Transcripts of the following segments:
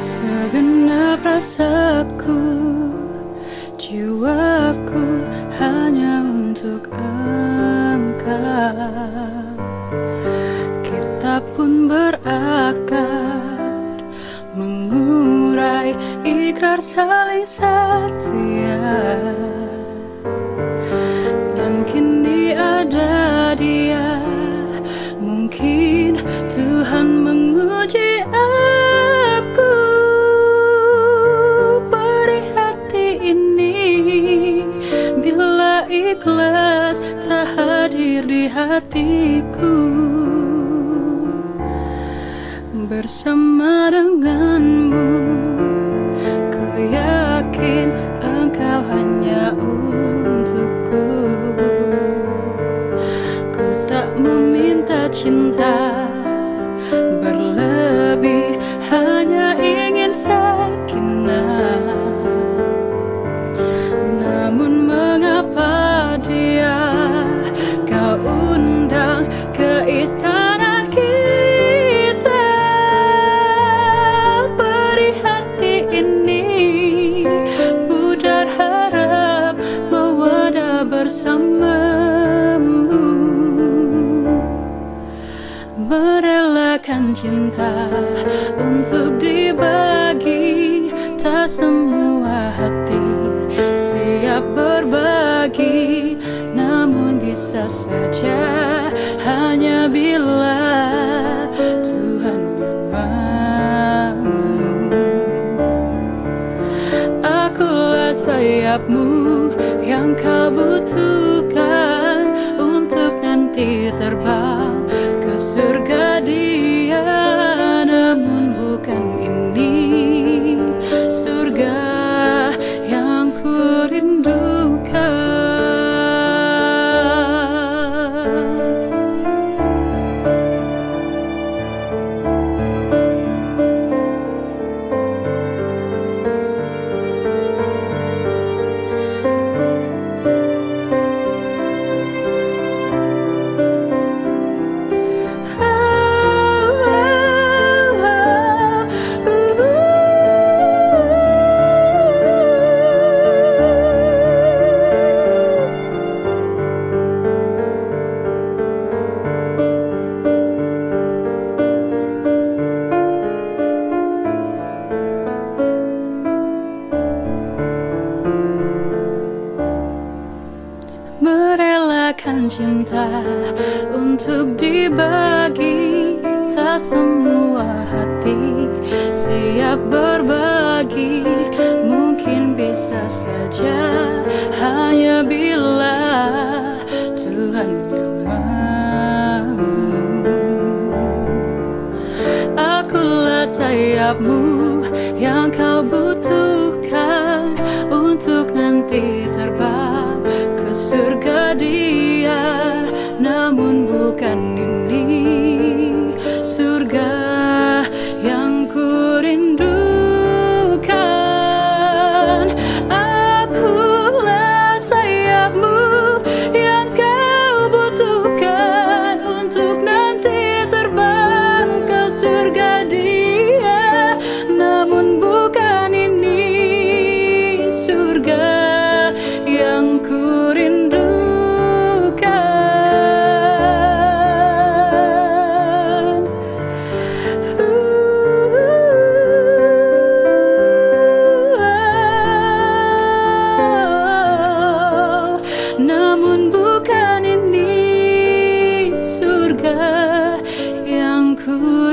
Segenap rasaku Jiwaku hanya untuk engkau Kita pun berakar Mengurai ikrar saling setia. Hatiku Bersama denganmu. Ku yakin engkau hanya untukku. Ku tak meminta cinta berlebih Hanya cinta untuk dibagi Tak semua hati siap berbagi Namun bisa saja hanya bila Tuhan yang mau Akulah sayapmu yang kau butuhkan Untuk nanti terbang cinta untuk dibagi Tak semua hati siap berbagi. Mungkin bisa saja hanya bila Tuhan yang mau. Akulah sayapmu yang kau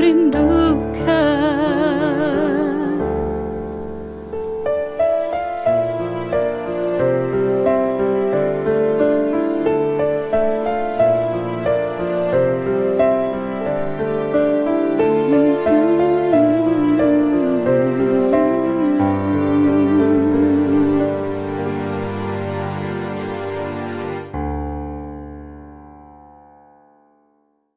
window